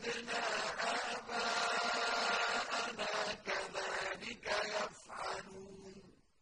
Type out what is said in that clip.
وَوَهَبْنَا